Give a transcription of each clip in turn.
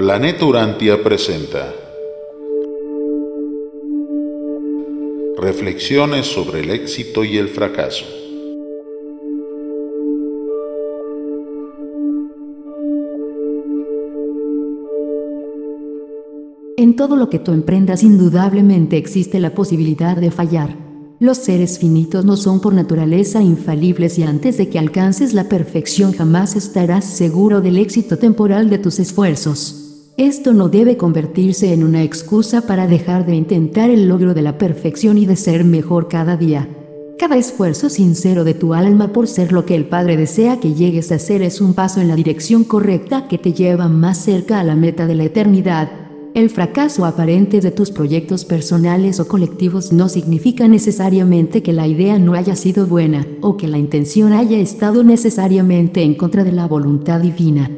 Planeta Urantia presenta Reflexiones sobre el éxito y el fracaso. En todo lo que tú emprendas indudablemente existe la posibilidad de fallar. Los seres finitos no son por naturaleza infalibles y antes de que alcances la perfección jamás estarás seguro del éxito temporal de tus esfuerzos. Esto no debe convertirse en una excusa para dejar de intentar el logro de la perfección y de ser mejor cada día. Cada esfuerzo sincero de tu alma por ser lo que el Padre desea que llegues a ser es un paso en la dirección correcta que te lleva más cerca a la meta de la eternidad. El fracaso aparente de tus proyectos personales o colectivos no significa necesariamente que la idea no haya sido buena o que la intención haya estado necesariamente en contra de la voluntad divina.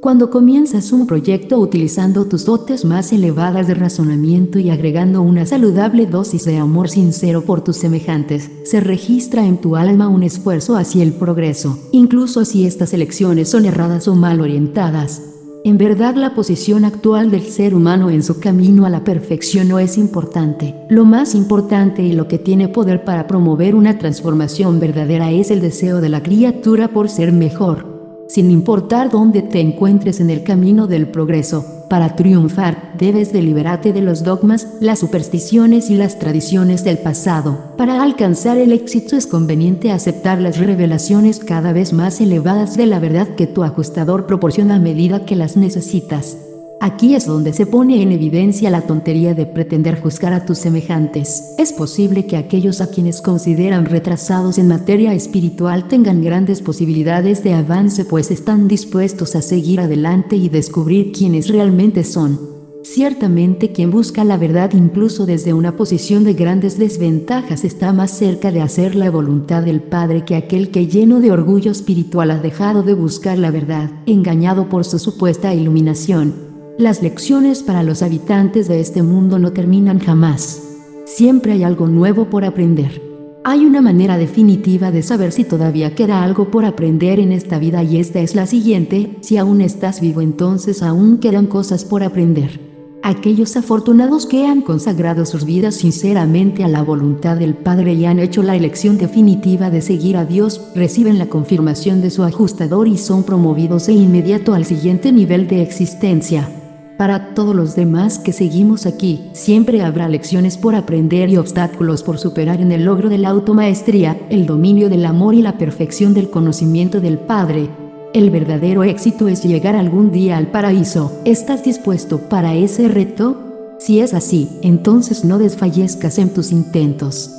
Cuando comienzas un proyecto utilizando tus dotes más elevadas de razonamiento y agregando una saludable dosis de amor sincero por tus semejantes, se registra en tu alma un esfuerzo hacia el progreso, incluso si estas elecciones son erradas o mal orientadas. En verdad la posición actual del ser humano en su camino a la perfección no es importante. Lo más importante y lo que tiene poder para promover una transformación verdadera es el deseo de la criatura por ser mejor sin importar dónde te encuentres en el camino del progreso. Para triunfar, debes de liberarte de los dogmas, las supersticiones y las tradiciones del pasado. Para alcanzar el éxito es conveniente aceptar las revelaciones cada vez más elevadas de la verdad que tu ajustador proporciona a medida que las necesitas. Aquí es donde se pone en evidencia la tontería de pretender juzgar a tus semejantes. Es posible que aquellos a quienes consideran retrasados en materia espiritual tengan grandes posibilidades de avance pues están dispuestos a seguir adelante y descubrir quiénes realmente son. Ciertamente quien busca la verdad incluso desde una posición de grandes desventajas está más cerca de hacer la voluntad del Padre que aquel que lleno de orgullo espiritual ha dejado de buscar la verdad, engañado por su supuesta iluminación. Las lecciones para los habitantes de este mundo no terminan jamás. Siempre hay algo nuevo por aprender. Hay una manera definitiva de saber si todavía queda algo por aprender en esta vida y esta es la siguiente, si aún estás vivo entonces aún quedan cosas por aprender. Aquellos afortunados que han consagrado sus vidas sinceramente a la voluntad del Padre y han hecho la elección definitiva de seguir a Dios, reciben la confirmación de su ajustador y son promovidos de inmediato al siguiente nivel de existencia. Para todos los demás que seguimos aquí, siempre habrá lecciones por aprender y obstáculos por superar en el logro de la automaestría, el dominio del amor y la perfección del conocimiento del Padre. El verdadero éxito es llegar algún día al paraíso. ¿Estás dispuesto para ese reto? Si es así, entonces no desfallezcas en tus intentos.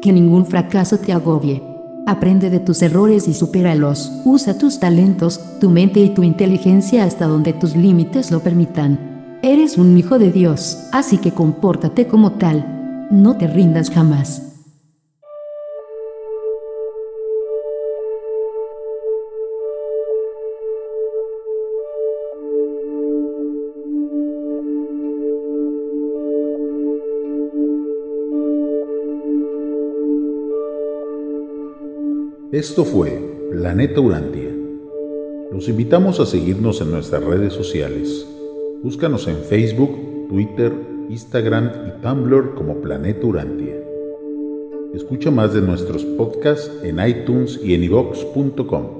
Que ningún fracaso te agobie. Aprende de tus errores y supéralos. Usa tus talentos, tu mente y tu inteligencia hasta donde tus límites lo permitan. Eres un hijo de Dios, así que compórtate como tal. No te rindas jamás. Esto fue Planeta Urantia. Los invitamos a seguirnos en nuestras redes sociales. Búscanos en Facebook, Twitter, Instagram y Tumblr como Planeta Urantia. Escucha más de nuestros podcasts en iTunes y en iVox.com.